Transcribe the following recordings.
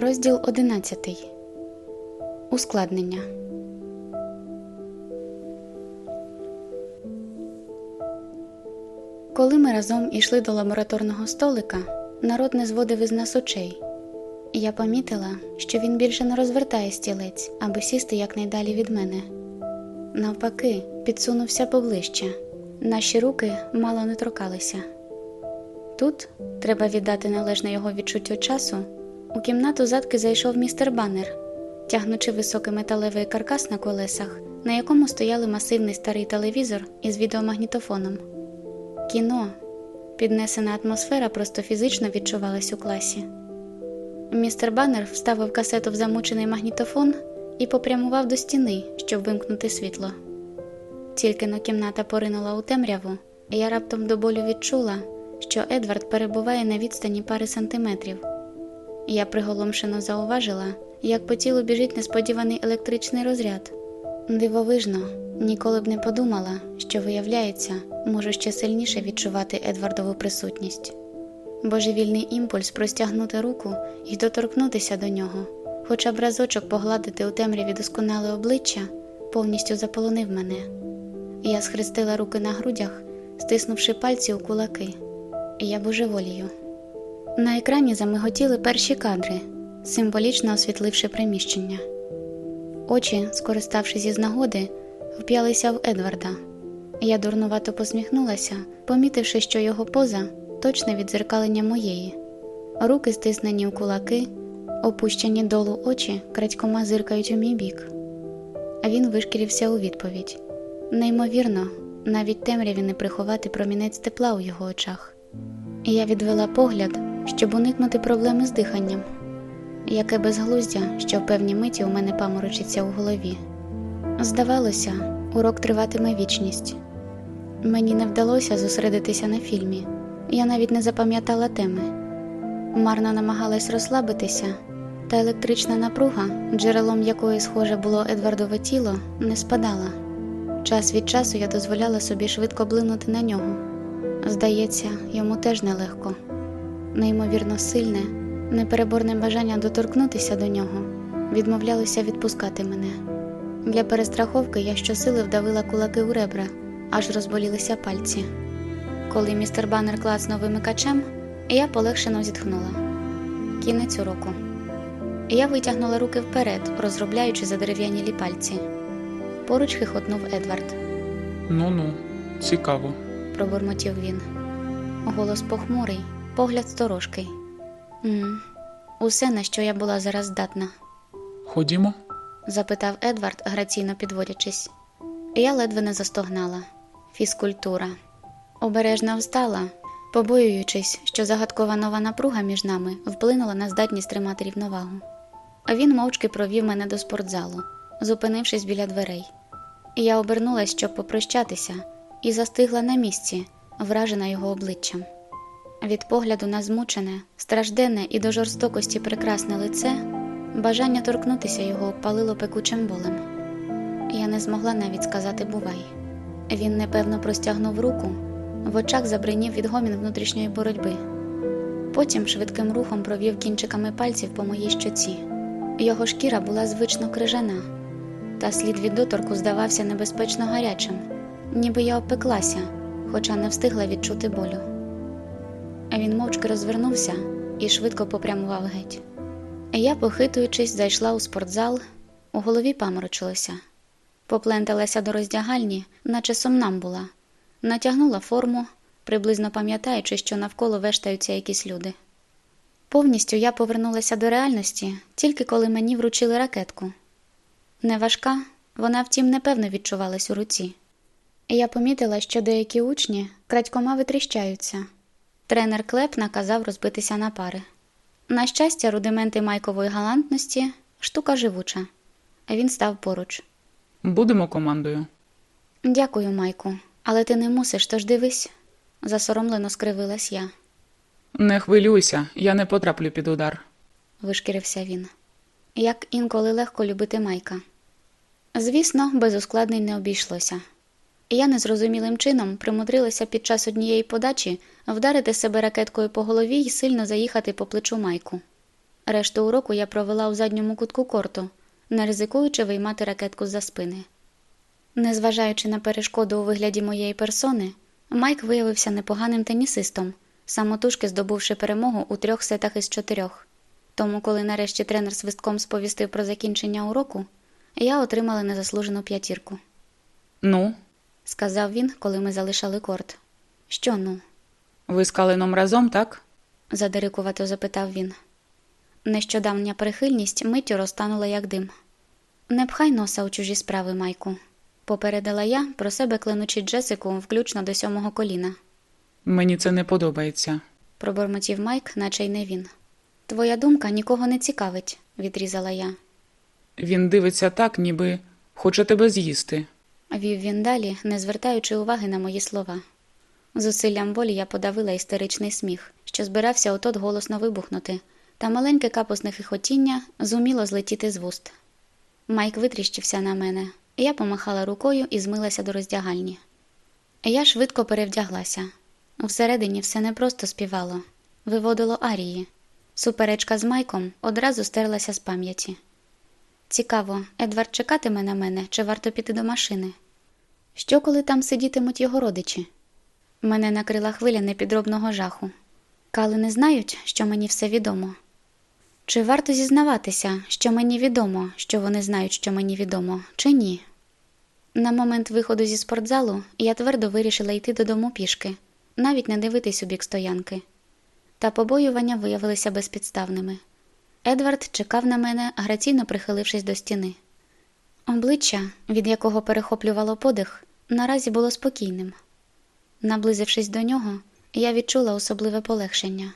Розділ 11. Ускладнення. Коли ми разом ішли до лабораторного столика, народ не зводив із нас очей. Я помітила, що він більше не розвертає стілець, аби сісти якнайдалі від мене. Навпаки, підсунувся поближче. Наші руки мало не торкалися. Тут треба віддати належне його відчуттю часу. У кімнату задки зайшов містер Баннер, тягнучи високий металевий каркас на колесах, на якому стояли масивний старий телевізор із відеомагнітофоном. Кіно, піднесена атмосфера просто фізично відчувалась у класі. Містер Баннер вставив касету в замучений магнітофон і попрямував до стіни, щоб вимкнути світло. Тільки но кімната поринула у темряву, я раптом до болю відчула, що Едвард перебуває на відстані пари сантиметрів. Я приголомшено зауважила, як по тілу біжить несподіваний електричний розряд. Дивовижно, ніколи б не подумала, що, виявляється, можу ще сильніше відчувати Едвардову присутність. Божевільний імпульс простягнути руку і доторкнутися до нього, хоча б разочок погладити у темряві досконале обличчя, повністю заполонив мене. Я схрестила руки на грудях, стиснувши пальці у кулаки, я божеволію. На екрані замиготіли перші кадри, символічно освітливши приміщення. Очі, скориставшись із нагоди, вп'ялися в Едварда. Я дурнувато посміхнулася, помітивши, що його поза точне відзеркалення моєї, руки стиснені в кулаки, опущені долу очі, крадькома зиркають у мій бік. А він вишкірився у відповідь. Неймовірно, навіть темряві не приховати промінець тепла у його очах. Я відвела погляд, щоб уникнути проблеми з диханням. Яке безглуздя, що в певні миті у мене паморочиться у голові. Здавалося, урок триватиме вічність. Мені не вдалося зосередитися на фільмі, я навіть не запам'ятала теми. Марно намагалась розслабитися, та електрична напруга, джерелом якої схоже було Едвардове тіло, не спадала. Час від часу я дозволяла собі швидко блинути на нього. Здається, йому теж нелегко. Неймовірно сильне, непереборне бажання доторкнутися до нього, відмовлялося відпускати мене. Для перестраховки я щосили вдавила кулаки у ребра, аж розболілися пальці. Коли містер Баннер клацнув вимикачем, я полегшено зітхнула. Кінець уроку. Я витягнула руки вперед, розробляючи задерев'янілі пальці. Поруч хихотнув Едвард. Ну ну, цікаво. пробурмотів він. Голос похмурий, погляд сторожкий. «М, Усе, на що я була зараз здатна, Ходімо. запитав Едвард, граційно підводячись. Я ледве не застогнала. Фізкультура. Обережно встала, побоюючись, що загадкова нова напруга між нами вплинула на здатність тримати рівновагу. Він мовчки провів мене до спортзалу, зупинившись біля дверей. Я обернулась, щоб попрощатися, і застигла на місці, вражена його обличчям. Від погляду на змучене, стражденне і до жорстокості прекрасне лице, бажання торкнутися його палило пекучим болем. Я не змогла навіть сказати бувай. Він непевно простягнув руку, в очах забринів відгомін внутрішньої боротьби. Потім швидким рухом провів кінчиками пальців по моїй щоці. Його шкіра була звично крижана, та слід від доторку здавався небезпечно гарячим, ніби я опеклася, хоча не встигла відчути болю. А він мовчки розвернувся і швидко попрямував геть. Я, похитуючись, зайшла у спортзал, у голові паморочилося, попленталася до роздягальні, наче сомнамбула, натягнула форму, приблизно пам'ятаючи, що навколо вештаються якісь люди. Повністю я повернулася до реальності, тільки коли мені вручили ракетку. Неважка, вона, втім, непевно відчувалась у руці. Я помітила, що деякі учні крадькома витріщаються. Тренер Клеп наказав розбитися на пари. На щастя, рудименти майкової галантності штука живуча. Він став поруч. Будемо командою. Дякую, Майку, але ти не мусиш, тож дивись, засоромлено скривилась я, Не хвилюйся, я не потраплю під удар. вишкірився він. Як інколи легко любити Майка. Звісно, без ускладнень не обійшлося. Я незрозумілим чином примудрилася під час однієї подачі вдарити себе ракеткою по голові і сильно заїхати по плечу майку. Решту уроку я провела у задньому кутку корту, не ризикуючи виймати ракетку з-за спини. Незважаючи на перешкоду у вигляді моєї персони, Майк виявився непоганим тенісистом, самотужки здобувши перемогу у трьох сетах із чотирьох. Тому, коли нарешті тренер свистком сповістив про закінчення уроку, я отримала незаслужену п'ятірку. Ну, Сказав він, коли ми залишали корт. Що ну? ви з Калином разом, так? задирикувато запитав він. Нещодавня прихильність миттю розтанула як дим. Не пхай носа у чужі справи, Майку, попередила я, про себе клянучи Джесику включно до сьомого коліна. Мені це не подобається. Пробормотів Майк, наче й не він. Твоя думка нікого не цікавить, відрізала я. Він дивиться так, ніби хоче тебе з'їсти. Вів він далі, не звертаючи уваги на мої слова. Зусиллям волі я подавила істеричний сміх, що збирався отот голосно вибухнути, та маленьке капусне хихотіння зуміло злетіти з вуст. Майк витріщився на мене, я помахала рукою і змилася до роздягальні. Я швидко перевдяглася. Всередині все не просто співало, виводило арії. Суперечка з Майком одразу стерлася з пам'яті. Цікаво, Едвард чекатиме на мене, чи варто піти до машини? Що, коли там сидітимуть його родичі? Мене накрила хвиля непідробного жаху. Кали не знають, що мені все відомо. Чи варто зізнаватися, що мені відомо, що вони знають, що мені відомо, чи ні? На момент виходу зі спортзалу я твердо вирішила йти додому пішки, навіть не дивитись у бік стоянки. Та побоювання виявилися безпідставними. Едвард чекав на мене, граційно прихилившись до стіни. Обличчя, від якого перехоплювало подих, наразі було спокійним. Наблизившись до нього, я відчула особливе полегшення.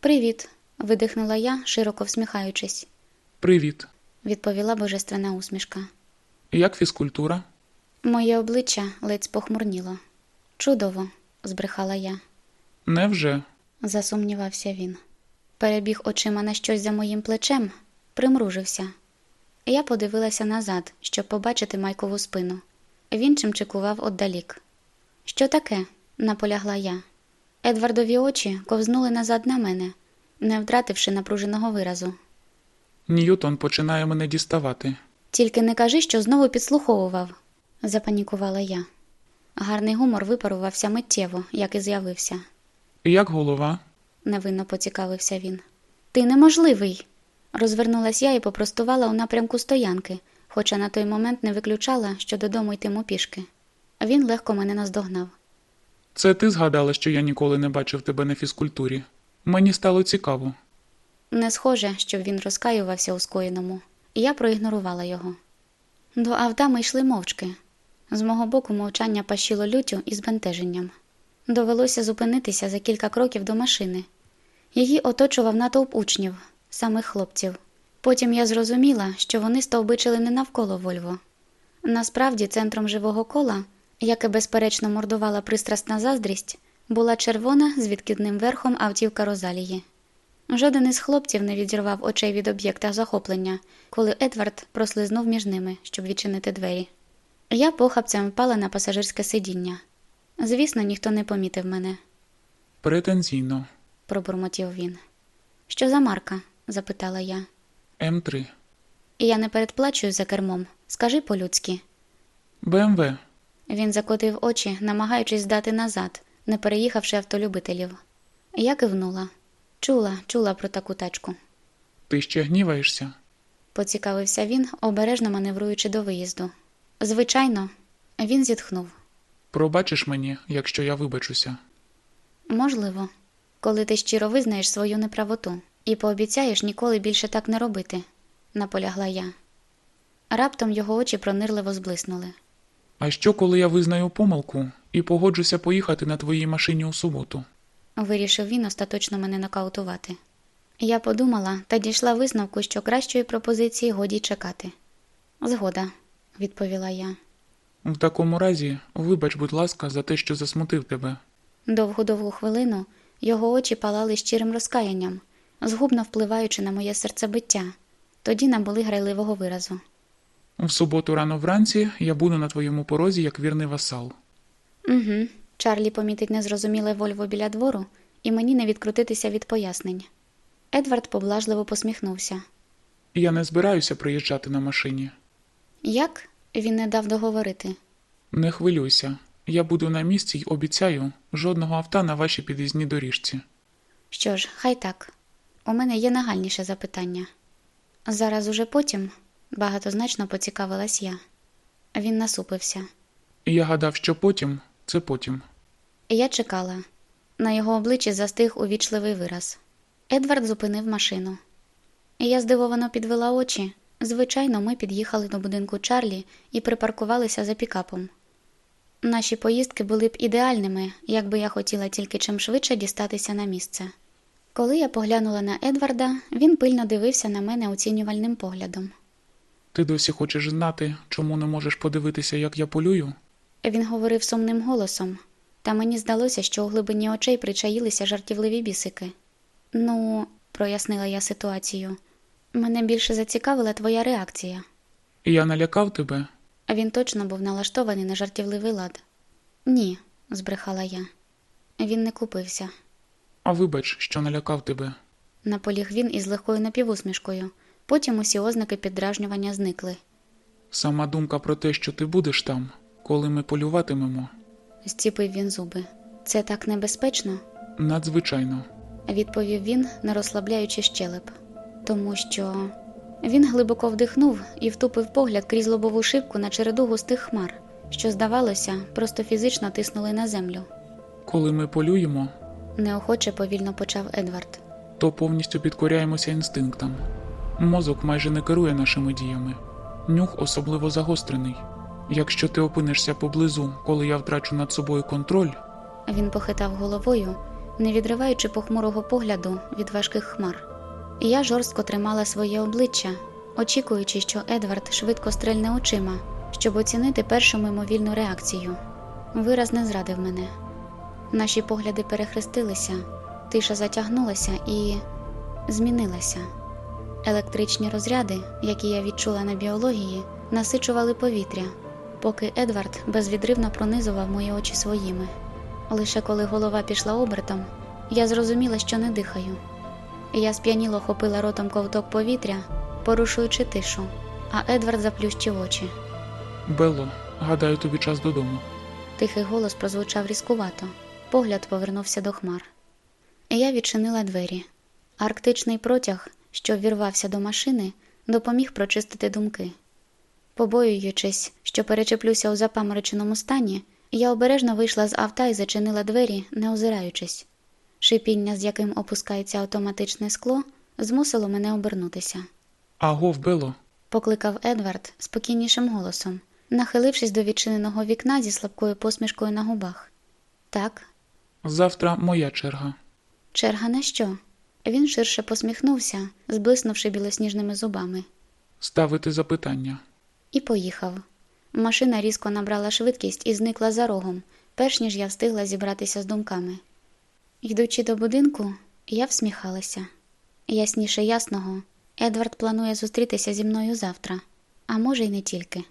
Привіт, видихнула я, широко всміхаючись, Привіт. відповіла божественна усмішка. Як фізкультура? Моє обличчя ледь спохмурніло. Чудово, збрехала я. Невже? засумнівався він. Перебіг очима на щось за моїм плечем, примружився. Я подивилася назад, щоб побачити майкову спину. Він чимчикував отдалік. Що таке? наполягла я. Едвардові очі ковзнули назад на мене, не втративши напруженого виразу. Ньютон починає мене діставати. Тільки не кажи, що знову підслуховував, запанікувала я. Гарний гумор випарувався миттєво, як і з'явився. Як голова? Невинно поцікавився він. Ти неможливий. Розвернулась я і попростувала у напрямку стоянки, хоча на той момент не виключала, що додому йтиму пішки. Він легко мене наздогнав. Це ти згадала, що я ніколи не бачив тебе на фізкультурі. Мені стало цікаво. Не схоже, щоб він розкаювався у скоєному, я проігнорувала його. До авта ми йшли мовчки. З мого боку мовчання пащило лютю і збентеженням. Довелося зупинитися за кілька кроків до машини. Її оточував натовп учнів, самих хлопців. Потім я зрозуміла, що вони стовбичили не навколо Вольво. Насправді, центром живого кола, яке безперечно мордувала пристрасна заздрість, була червона з відкидним верхом автівка Розалії. Жоден із хлопців не відірвав очей від об'єкта захоплення, коли Едвард прослизнув між ними, щоб відчинити двері. Я похапцем впала на пасажирське сидіння. Звісно, ніхто не помітив мене, Претензійно. пробурмотів він. Що за марка? запитала я. М3. І я не передплачую за кермом. Скажи по-людськи. БМВ. Він закотив очі, намагаючись здати назад, не переїхавши автолюбителів. Я кивнула. Чула, чула про таку тачку. Ти ще гніваєшся? Поцікавився він, обережно маневруючи до виїзду. Звичайно, він зітхнув. Пробачиш мені, якщо я вибачуся. Можливо, коли ти щиро визнаєш свою неправоту і пообіцяєш ніколи більше так не робити, наполягла я. Раптом його очі пронирливо зблиснули. А що, коли я визнаю помилку і погоджуся поїхати на твоїй машині у суботу? Вирішив він остаточно мене нокаутувати. Я подумала та дійшла висновку, що кращої пропозиції годі чекати. Згода, відповіла я. В такому разі, вибач, будь ласка, за те, що засмутив тебе. Довгу-довгу хвилину його очі палали щирим розкаянням, згубно впливаючи на моє серцебиття, тоді набули грайливого виразу. В суботу рано вранці я буду на твоєму порозі як вірний васал. Угу. Чарлі помітить незрозуміле Вольво біля двору, і мені не відкрутитися від пояснень. Едвард поблажливо посміхнувся. Я не збираюся приїжджати на машині. Як? Він не дав договорити. Не хвилюйся. Я буду на місці й обіцяю жодного авто на вашій під'їзній доріжці. Що ж, хай так. У мене є нагальніше запитання. Зараз уже потім багатозначно поцікавилась я. Він насупився. Я гадав, що потім це потім. Я чекала. На його обличчі застиг увічливий вираз. Едвард зупинив машину. Я здивовано підвела очі. Звичайно, ми під'їхали до будинку Чарлі і припаркувалися за пікапом. Наші поїздки були б ідеальними, якби я хотіла тільки чим швидше дістатися на місце. Коли я поглянула на Едварда, він пильно дивився на мене оцінювальним поглядом. Ти досі хочеш знати, чому не можеш подивитися, як я полюю? Він говорив сумним голосом, та мені здалося, що у глибині очей причаїлися жартівливі бісики. Ну, прояснила я ситуацію. Мене більше зацікавила твоя реакція. Я налякав тебе. А він точно був налаштований на жартівливий лад. Ні, збрехала я. Він не купився. А вибач, що налякав тебе. Наполіг він із легкою напівусмішкою. Потім усі ознаки піддражнювання зникли. Сама думка про те, що ти будеш там, коли ми полюватимемо, Зціпив він зуби. Це так небезпечно? надзвичайно. відповів він, не розслабляючи щелеп. Тому що він глибоко вдихнув і втупив погляд крізь лобову шибку на череду густих хмар, що, здавалося, просто фізично тиснули на землю. Коли ми полюємо, Неохоче повільно почав Едвард. то повністю підкоряємося інстинктам. Мозок майже не керує нашими діями. Нюх особливо загострений. Якщо ти опинишся поблизу, коли я втрачу над собою контроль, Він похитав головою, не відриваючи похмурого погляду від важких хмар. Я жорстко тримала своє обличчя, очікуючи, що Едвард швидко стрельне очима, щоб оцінити першу мимовільну реакцію. Вираз не зрадив мене. Наші погляди перехрестилися, тиша затягнулася і змінилася. Електричні розряди, які я відчула на біології, насичували повітря, поки Едвард безвідривно пронизував мої очі своїми. Лише коли голова пішла обертом, я зрозуміла, що не дихаю. Я сп'яніло хопила ротом ковток повітря, порушуючи тишу, а Едвард заплющив очі. Белло, гадаю, тобі час додому. Тихий голос прозвучав різкувато. Погляд повернувся до хмар. Я відчинила двері. Арктичний протяг, що ввірвався до машини, допоміг прочистити думки. Побоюючись, що перечеплюся у запамороченому стані, я обережно вийшла з авто і зачинила двері, не озираючись. Шипіння, з яким опускається автоматичне скло, змусило мене обернутися. Агов, Белло, Покликав Едвард спокійнішим голосом, нахилившись до відчиненого вікна зі слабкою посмішкою на губах. Так, завтра моя черга. черга на що? Він ширше посміхнувся, зблиснувши білосніжними зубами, Ставити запитання. і поїхав. Машина різко набрала швидкість і зникла за рогом, перш ніж я встигла зібратися з думками. Йдучи до будинку, я всміхалася. Ясніше ясного, Едвард планує зустрітися зі мною завтра, а може й не тільки.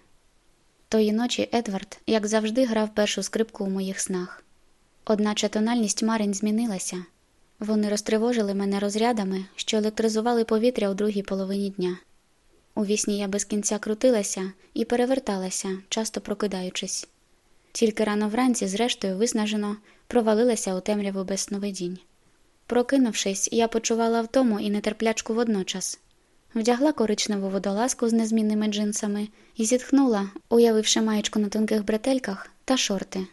Тої ночі Едвард, як завжди, грав першу скрипку у моїх снах. Одначе тональність марень змінилася. Вони розтривожили мене розрядами, що електризували повітря у другій половині дня. У вісні я без кінця крутилася і переверталася, часто прокидаючись. Тільки рано вранці, зрештою, виснажено провалилася у темряву без сновидінь. Прокинувшись, я почувала втому і нетерплячку водночас. Вдягла коричневу водолазку з незмінними джинсами і зітхнула, уявивши маєчку на тонких бретельках та шорти.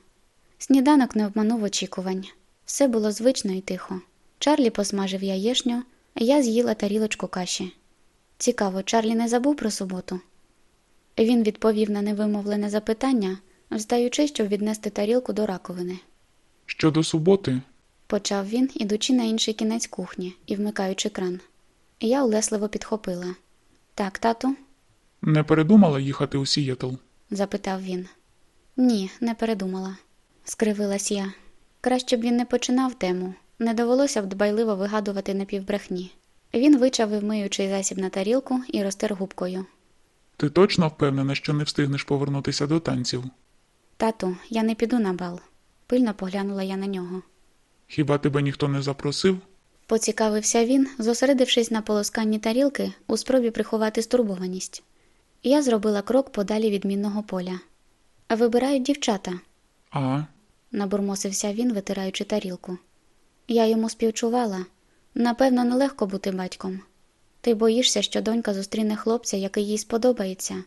Сніданок не обманув очікувань. Все було звично і тихо. Чарлі посмажив яєшню, я з'їла тарілочку каші. Цікаво, Чарлі не забув про суботу. Він відповів на невимовлене запитання, встаючи, щоб віднести тарілку до раковини. Щодо суботи, Почав він, ідучи на інший кінець кухні і вмикаючи кран. Я улесливо підхопила. Так, тату? не передумала їхати у Сієтл? запитав він. Ні, не передумала, скривилась я. Краще б він не починав тему, не довелося б дбайливо вигадувати напівбрехні. Він вичавив миючий засіб на тарілку і розтер губкою. Ти точно впевнена, що не встигнеш повернутися до танців? Тату, я не піду на бал. Пильно поглянула я на нього. Хіба тебе ніхто не запросив? Поцікавився він, зосередившись на полосканні тарілки у спробі приховати стурбованість. Я зробила крок подалі від мінного поля. Вибирають дівчата, А, набурмосився він, витираючи тарілку. Я йому співчувала. Напевно, нелегко бути батьком. Ти боїшся, що донька зустріне хлопця, який їй сподобається,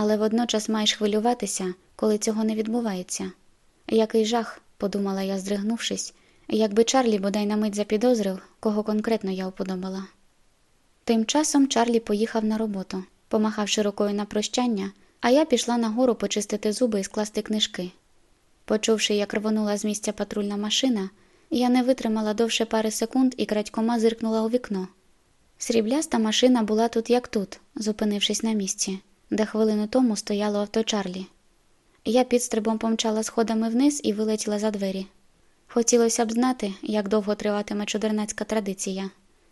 але водночас маєш хвилюватися, коли цього не відбувається. Який жах, подумала я, здригнувшись, якби Чарлі бодай на мить запідозрив, кого конкретно я уподобала. Тим часом Чарлі поїхав на роботу, помахавши рукою на прощання, а я пішла нагору почистити зуби і скласти книжки. Почувши, як рвонула з місця патрульна машина, я не витримала довше пари секунд і крадькома зиркнула у вікно. Срібляста машина була тут як тут, зупинившись на місці, де хвилину тому стояло авто Чарлі. Я підстрибом помчала сходами вниз і вилетіла за двері. Хотілося б знати, як довго триватиме чудернацька традиція.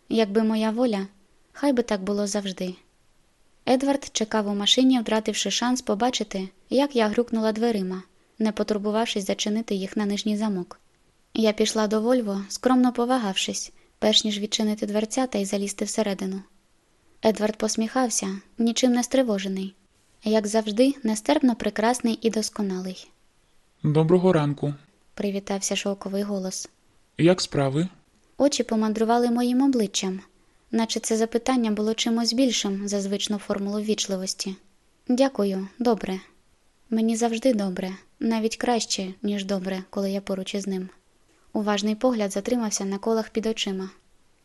Якби моя воля, хай би так було завжди. Едвард чекав у машині, втративши шанс побачити, як я грюкнула дверима, не потурбувавшись зачинити їх на нижній замок. Я пішла до Вольво, скромно повагавшись, перш ніж відчинити дверцята і залізти всередину. Едвард посміхався, нічим не стривожений, як завжди, нестерпно прекрасний і досконалий. доброго ранку. Привітався шовковий голос. Як справи? Очі помандрували моїм обличчям, наче це запитання було чимось більшим за звичну формулу ввічливості. Дякую, добре. Мені завжди добре, навіть краще, ніж добре, коли я поруч із ним. Уважний погляд затримався на колах під очима.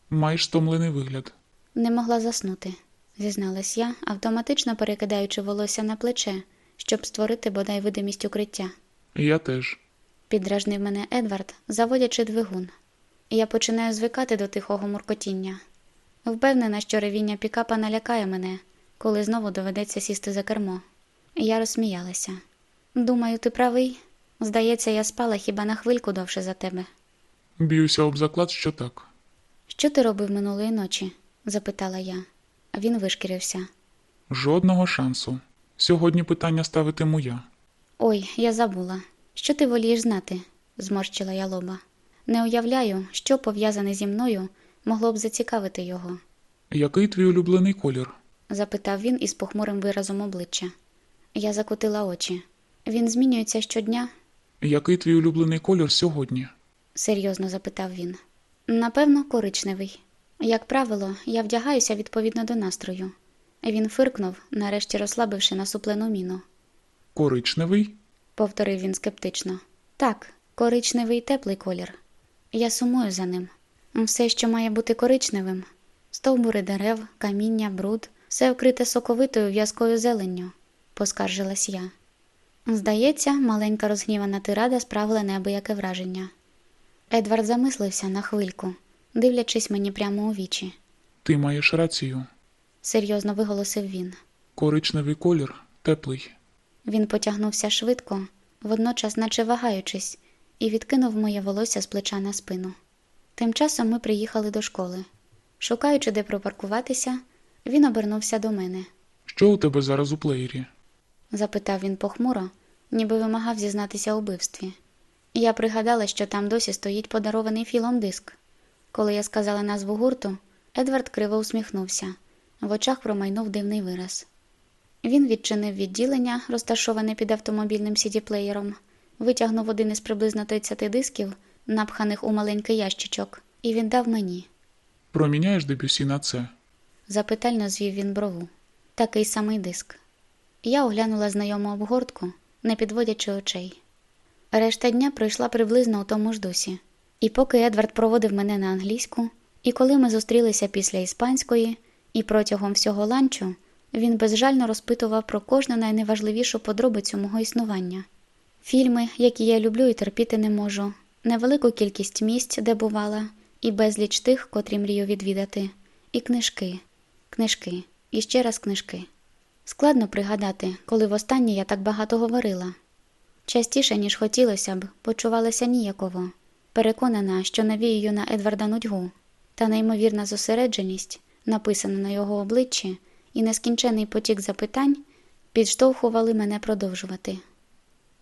Маєш стомлений вигляд. Не могла заснути, зізналась я, автоматично перекидаючи волосся на плече, щоб створити бодай видимість укриття. Я теж. Підражнив мене Едвард, заводячи двигун. Я починаю звикати до тихого муркотіння. Впевнена, що ревіння пікапа налякає мене, коли знову доведеться сісти за кермо. Я розсміялася. Думаю, ти правий. Здається, я спала хіба на хвильку довше за тебе. Б'юся об заклад, що так. Що ти робив минулої ночі? Запитала я. Він вишкірився. Жодного шансу. Сьогодні питання ставитиму я. Ой, я забула. Що ти волієш знати? зморщила я лоба. Не уявляю, що пов'язане зі мною могло б зацікавити його, Який твій улюблений колір? запитав він із похмурим виразом обличчя. Я закотила очі. Він змінюється щодня? Який твій улюблений колір сьогодні? серйозно запитав він. Напевно, коричневий. Як правило, я вдягаюся відповідно до настрою. Він фиркнув, нарешті розслабивши насуплену міну. Коричневий? повторив він скептично. Так, коричневий теплий колір. Я сумую за ним. Все, що має бути коричневим стовбури дерев, каміння, бруд, все вкрите соковитою в'язкою зеленню, поскаржилась я. Здається, маленька розгнівана тирада справила неабияке враження. Едвард замислився на хвильку, дивлячись мені прямо у вічі. Ти маєш рацію. Серйозно виголосив він. Коричневий колір теплий. Він потягнувся швидко, водночас, наче вагаючись, і відкинув моє волосся з плеча на спину. Тим часом ми приїхали до школи. Шукаючи, де пропаркуватися, він обернувся до мене. Що у тебе зараз у плеєрі? запитав він похмуро, ніби вимагав зізнатися у вбивстві. Я пригадала, що там досі стоїть подарований філом диск. Коли я сказала назву гурту, Едвард криво усміхнувся. В очах промайнув дивний вираз. Він відчинив відділення, розташоване під автомобільним сіді-плеєром, витягнув один із приблизно 30 дисків, напханих у маленький ящичок, і він дав мені. Проміняєш дебюсі на це. Запитально звів він брову. Такий самий диск. Я оглянула знайому обгортку, не підводячи очей. Решта дня пройшла приблизно у тому ж дусі. І поки Едвард проводив мене на англійську, і коли ми зустрілися після іспанської, і протягом всього ланчу, він безжально розпитував про кожну найневажливішу подробицю мого існування. Фільми, які я люблю і терпіти не можу, невелику кількість місць, де бувала, і безліч тих, котрі мрію відвідати, і книжки, книжки, і ще раз книжки. Складно пригадати, коли востаннє я так багато говорила. Частіше, ніж хотілося б, почувалася ніяково, переконана, що навіюю на Едварда нудьгу, та неймовірна зосередженість, написана на його обличчі, і нескінчений потік запитань підштовхували мене продовжувати.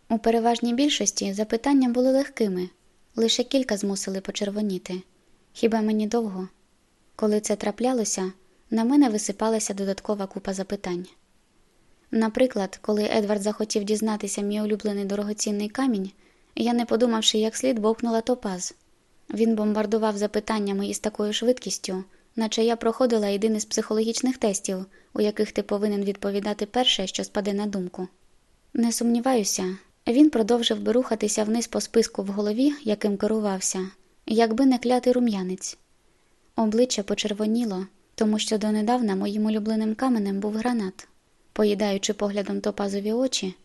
У переважній більшості запитання були легкими, лише кілька змусили почервоніти. Хіба мені довго? Коли це траплялося, на мене висипалася додаткова купа запитань. Наприклад, коли Едвард захотів дізнатися мій улюблений дорогоцінний камінь, я, не подумавши як слід, бовкнула топаз. Він бомбардував запитаннями із такою швидкістю, наче я проходила один із психологічних тестів, у яких ти повинен відповідати перше, що спаде на думку. Не сумніваюся, він продовжив би рухатися вниз по списку в голові, яким керувався, якби не клятий рум'янець. Обличчя почервоніло, тому що донедавна моїм улюбленим каменем був гранат. Поїдаючи поглядом топазові очі,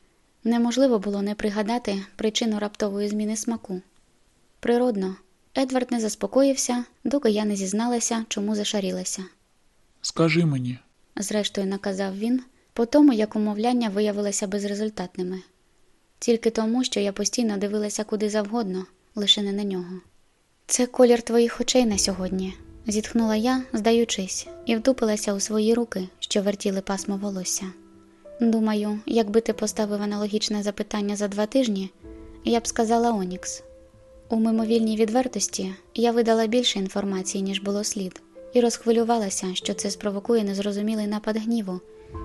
неможливо було не пригадати причину раптової зміни смаку. Природно, Едвард не заспокоївся, доки я не зізналася, чому зашарілася. Скажи мені, Зрештою, наказав він, по тому, як умовляння виявилися безрезультатними. Тільки тому, що я постійно дивилася куди завгодно, лише не на нього. Це колір твоїх очей на сьогодні, зітхнула я, здаючись, і втупилася у свої руки, що вертіли пасмо волосся. Думаю, якби ти поставив аналогічне запитання за два тижні, я б сказала Онікс. У мимовільній відвертості я видала більше інформації, ніж було слід, і розхвилювалася, що це спровокує незрозумілий напад гніву,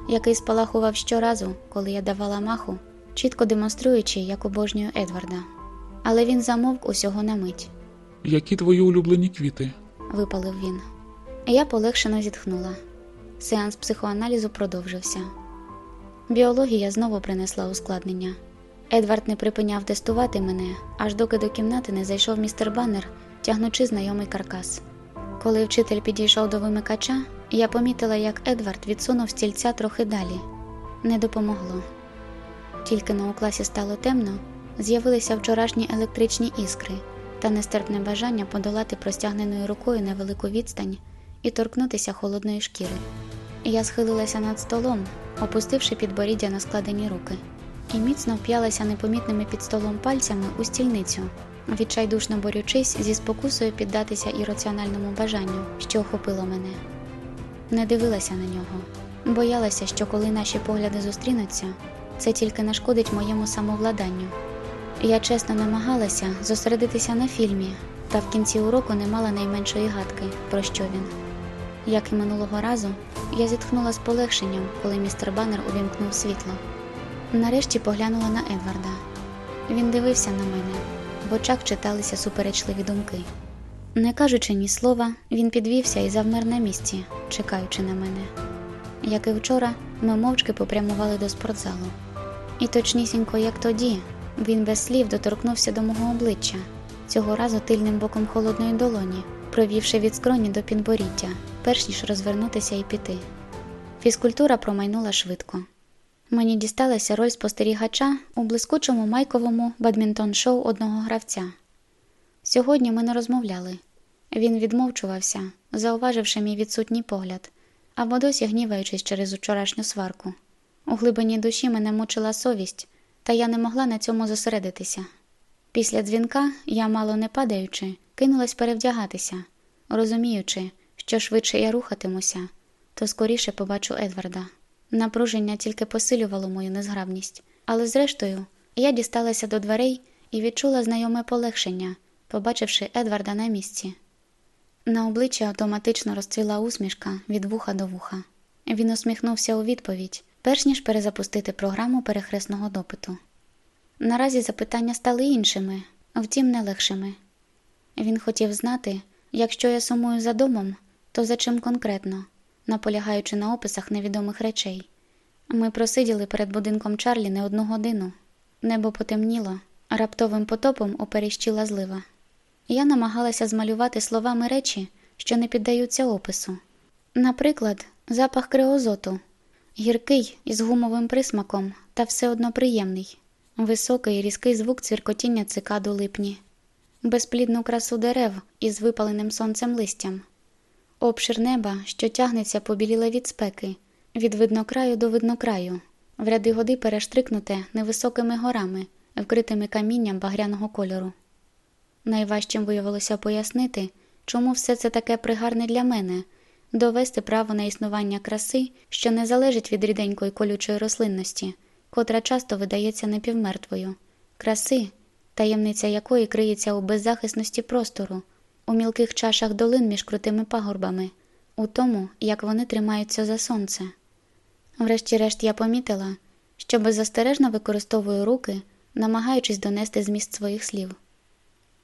який спалахував щоразу, коли я давала маху, чітко демонструючи, як обожнюю Едварда. Але він замовк усього на мить, які твої улюблені квіти? випалив він. Я полегшено зітхнула. Сеанс психоаналізу продовжився. Біологія знову принесла ускладнення. Едвард не припиняв тестувати мене, аж доки до кімнати не зайшов містер Баннер, тягнучи знайомий каркас. Коли вчитель підійшов до вимикача, я помітила, як Едвард відсунув стільця трохи далі. Не допомогло. Тільки но у класі стало темно, з'явилися вчорашні електричні іскри та нестерпне бажання подолати простягненою рукою невелику відстань і торкнутися холодної шкіри. Я схилилася над столом, опустивши підборіддя на складені руки, і міцно вп'ялася непомітними під столом пальцями у стільницю, відчайдушно борючись зі спокусою піддатися ірраціональному бажанню, що охопило мене. Не дивилася на нього, боялася, що коли наші погляди зустрінуться, це тільки нашкодить моєму самовладанню. Я чесно намагалася зосередитися на фільмі, та в кінці уроку не мала найменшої гадки, про що він. Як і минулого разу, я зітхнула з полегшенням, коли містер Баннер увімкнув світло. Нарешті поглянула на Едварда. Він дивився на мене, в очах читалися суперечливі думки. Не кажучи ні слова, він підвівся і завмер на місці, чекаючи на мене. Як і вчора, ми мовчки попрямували до спортзалу. І точнісінько, як тоді, він без слів доторкнувся до мого обличчя, цього разу тильним боком холодної долоні, провівши від скроні до підборіддя, перш ніж розвернутися і піти. Фізкультура промайнула швидко. Мені дісталася роль спостерігача у блискучому майковому бадмінтон-шоу одного гравця. Сьогодні ми не розмовляли. Він відмовчувався, зауваживши мій відсутній погляд, або досі гніваючись через вчорашню сварку. У глибині душі мене мучила совість, та я не могла на цьому зосередитися. Після дзвінка я, мало не падаючи, кинулась перевдягатися, розуміючи, що швидше я рухатимуся, то скоріше побачу Едварда. Напруження тільки посилювало мою незграбність, але зрештою я дісталася до дверей і відчула знайоме полегшення, побачивши Едварда на місці. На обличчі автоматично розцвіла усмішка від вуха до вуха. Він усміхнувся у відповідь, перш ніж перезапустити програму перехресного допиту. Наразі запитання стали іншими, втім не легшими. Він хотів знати, якщо я сумую за домом, то за чим конкретно, наполягаючи на описах невідомих речей. Ми просиділи перед будинком Чарлі не одну годину. Небо потемніло, раптовим потопом оперіщила злива. Я намагалася змалювати словами речі, що не піддаються опису. Наприклад, запах креозоту, гіркий із гумовим присмаком, та все одно приємний, високий різкий звук цвіркотіння цикад у липні, безплідну красу дерев із випаленим сонцем листям, обшир неба, що тягнеться побіліле від спеки, від виднокраю до виднокраю, в ряди годи перештрикнуте невисокими горами, вкритими камінням багряного кольору. Найважчим виявилося пояснити, чому все це таке пригарне для мене, довести право на існування краси, що не залежить від ріденької колючої рослинності, котра часто видається напівмертвою, краси, таємниця якої криється у беззахисності простору, у мілких чашах долин між крутими пагорбами, у тому, як вони тримаються за сонце. Врешті-решт я помітила, що беззастережно використовую руки, намагаючись донести зміст своїх слів.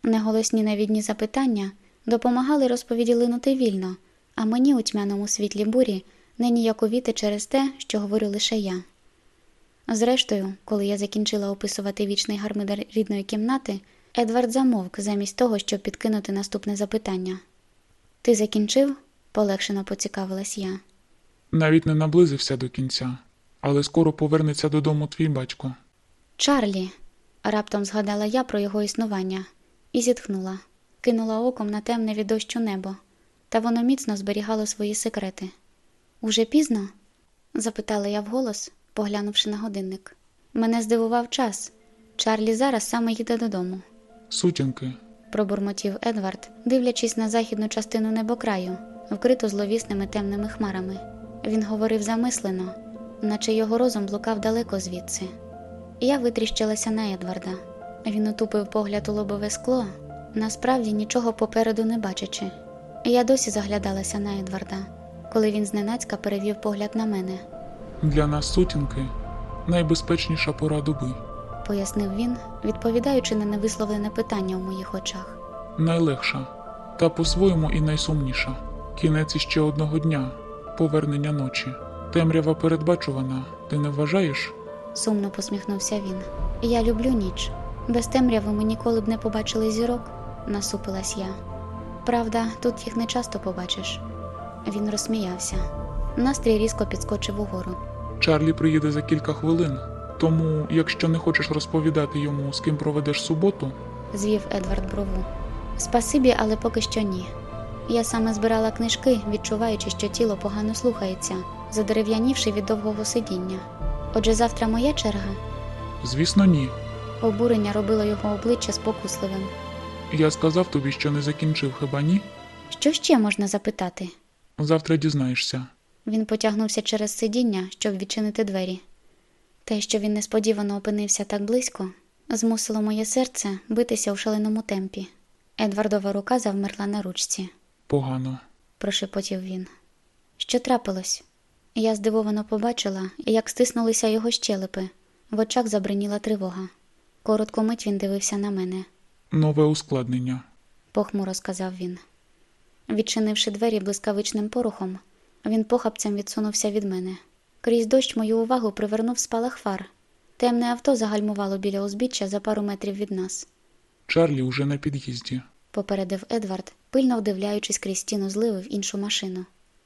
Неголосні навідні запитання допомагали розповіді линути вільно, а мені у тьмяному світлі бурі не ніяковіти через те, що говорю лише я. Зрештою, коли я закінчила описувати вічний гармидер рідної кімнати, Едвард замовк замість того, щоб підкинути наступне запитання. Ти закінчив? полегшено поцікавилась я. Навіть не наблизився до кінця, але скоро повернеться додому твій батько. Чарлі, раптом згадала я про його існування і зітхнула, кинула оком на темне від дощу небо, та воно міцно зберігало свої секрети. Уже пізно? запитала я вголос, поглянувши на годинник. Мене здивував час. Чарлі зараз саме їде додому, Сутінки. пробурмотів Едвард, дивлячись на західну частину небокраю, вкриту зловісними темними хмарами. Він говорив замислено, наче його розум блукав далеко звідси. Я витріщилася на Едварда. Він утупив погляд у лобове скло, насправді нічого попереду не бачачи. Я досі заглядалася на Едварда, коли він зненацька перевів погляд на мене, Для нас сутінки найбезпечніша пора доби, пояснив він, відповідаючи на невисловлене питання у моїх очах. найлегша, та по-своєму і найсумніша. Кінець іще одного дня, повернення ночі. Темрява передбачувана, ти не вважаєш? Сумно посміхнувся він. Я люблю ніч. Без темряви ми ніколи б не побачили зірок, насупилась я. Правда, тут їх не часто побачиш. Він розсміявся. Настрій різко підскочив угору. Чарлі приїде за кілька хвилин, тому, якщо не хочеш розповідати йому, з ким проведеш суботу, звів Едвард брову. Спасибі, але поки що ні. Я саме збирала книжки, відчуваючи, що тіло погано слухається, задерев'янівши від довгого сидіння. Отже, завтра моя черга. звісно, ні. Обурення робило його обличчя спокусливим. Я сказав тобі, що не закінчив, хіба ні? Що ще можна запитати? Завтра дізнаєшся. Він потягнувся через сидіння, щоб відчинити двері. Те, що він несподівано опинився так близько, змусило моє серце битися у шаленому темпі. Едвардова рука завмерла на ручці, Погано. прошепотів він. Що трапилось? Я здивовано побачила, як стиснулися його щелепи, в очах забриніла тривога. Коротку мить він дивився на мене, Нове ускладнення. похмуро сказав він. Відчинивши двері блискавичним порухом, він похапцем відсунувся від мене. Крізь дощ мою увагу привернув спалах фар. Темне авто загальмувало біля узбіччя за пару метрів від нас, Чарлі уже на під'їзді. попередив Едвард, пильно вдивляючись крізь стіну зливи в іншу машину.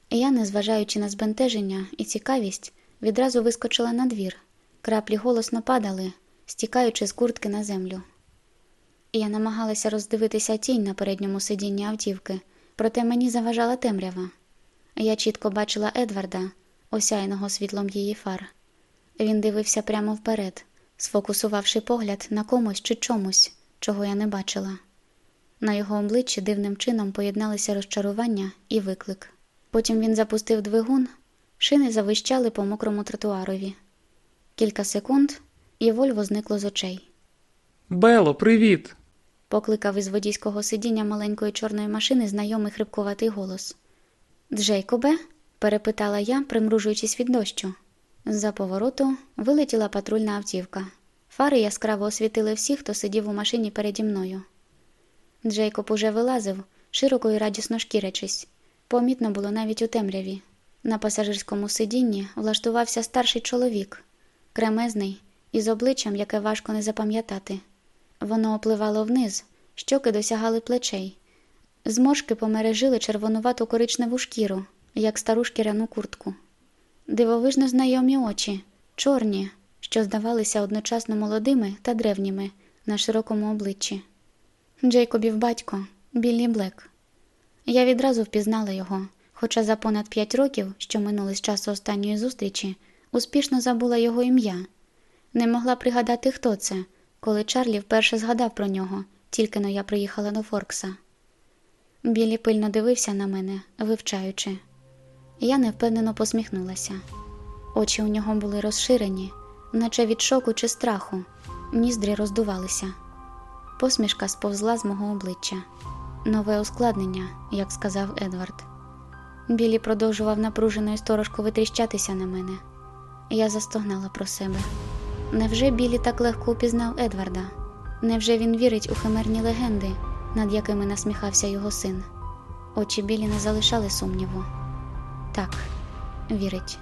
Я, незважаючи на збентеження і цікавість, відразу вискочила на двір. Краплі голосно падали, стікаючи з куртки на землю. Я намагалася роздивитися тінь на передньому сидінні автівки, проте мені заважала темрява. Я чітко бачила Едварда, осяяного світлом її фар. Він дивився прямо вперед, сфокусувавши погляд на комусь чи чомусь, чого я не бачила. На його обличчі дивним чином поєдналися розчарування і виклик. Потім він запустив двигун, шини завищали по мокрому тротуарові. Кілька секунд, і Вольво зникло з очей. Бело, привіт! Покликав із водійського сидіння маленької чорної машини знайомий хрипкуватий голос. Джейкобе? Перепитала я, примружуючись від дощу. З-за повороту вилетіла патрульна автівка. Фари яскраво освітили всіх, хто сидів у машині переді мною. Джейкоб уже вилазив, широко і радісно шкірячись. Помітно було навіть у темряві. На пасажирському сидінні влаштувався старший чоловік, кремезний, із обличчям, яке важко не запам'ятати. Воно опливало вниз, щоки досягали плечей. Зморшки помережили червонувату коричневу шкіру, як стару шкіряну куртку. Дивовижно знайомі очі, чорні, що здавалися одночасно молодими та древніми на широкому обличчі. Джейкобів батько Біллі Блек. Я відразу впізнала його, хоча за понад п'ять років, що минули з часу останньої зустрічі, успішно забула його ім'я. Не могла пригадати, хто це, коли Чарлі вперше згадав про нього, тільки но я приїхала до Форкса. Біллі пильно дивився на мене, вивчаючи. Я невпевнено посміхнулася. Очі у нього були розширені, наче від шоку чи страху, ніздрі роздувалися. Посмішка сповзла з мого обличчя. нове ускладнення, як сказав Едвард. Білі продовжував напружено і сторожко витріщатися на мене. Я застогнала про себе. Невже Білі так легко упізнав Едварда? Невже він вірить у химерні легенди, над якими насміхався його син? Очі Білі не залишали сумніву. Так, вірить.